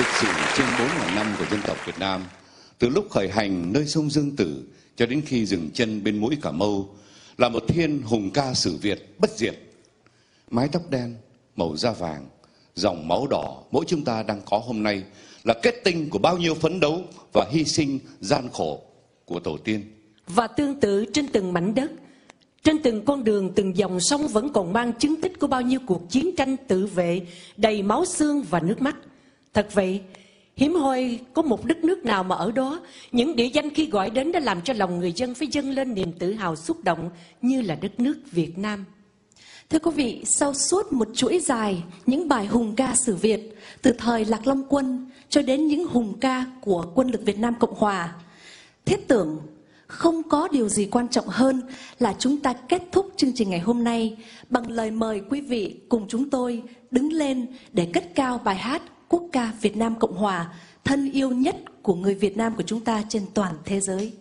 lịch sử trên 4.000 năm của dân tộc Việt Nam, từ lúc khởi hành nơi sông Dương Tử cho đến khi dừng chân bên mũi Cà Mâu, là một thiên hùng ca sử Việt bất diệt. Mái tóc đen, màu da vàng, dòng máu đỏ mỗi chúng ta đang có hôm nay là kết tinh của bao nhiêu phấn đấu và hy sinh gian khổ của tổ tiên. Và tương tự trên từng mảnh đất, trên từng con đường, từng dòng sông vẫn còn mang chứng tích của bao nhiêu cuộc chiến tranh tự vệ đầy máu xương và nước mắt. Thật vậy, hiếm hoi có một đất nước nào mà ở đó, những địa danh khi gọi đến đã làm cho lòng người dân phải dâng lên niềm tự hào xúc động như là đất nước Việt Nam. Thưa quý vị, sau suốt một chuỗi dài những bài hùng ca sử Việt, từ thời Lạc Long Quân cho đến những hùng ca của quân lực Việt Nam Cộng Hòa, thiết tưởng không có điều gì quan trọng hơn là chúng ta kết thúc chương trình ngày hôm nay bằng lời mời quý vị cùng chúng tôi đứng lên để cất cao bài hát quốc ca Việt Nam Cộng Hòa, thân yêu nhất của người Việt Nam của chúng ta trên toàn thế giới.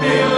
He'll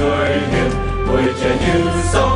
người hiền tuổi trẻ như sau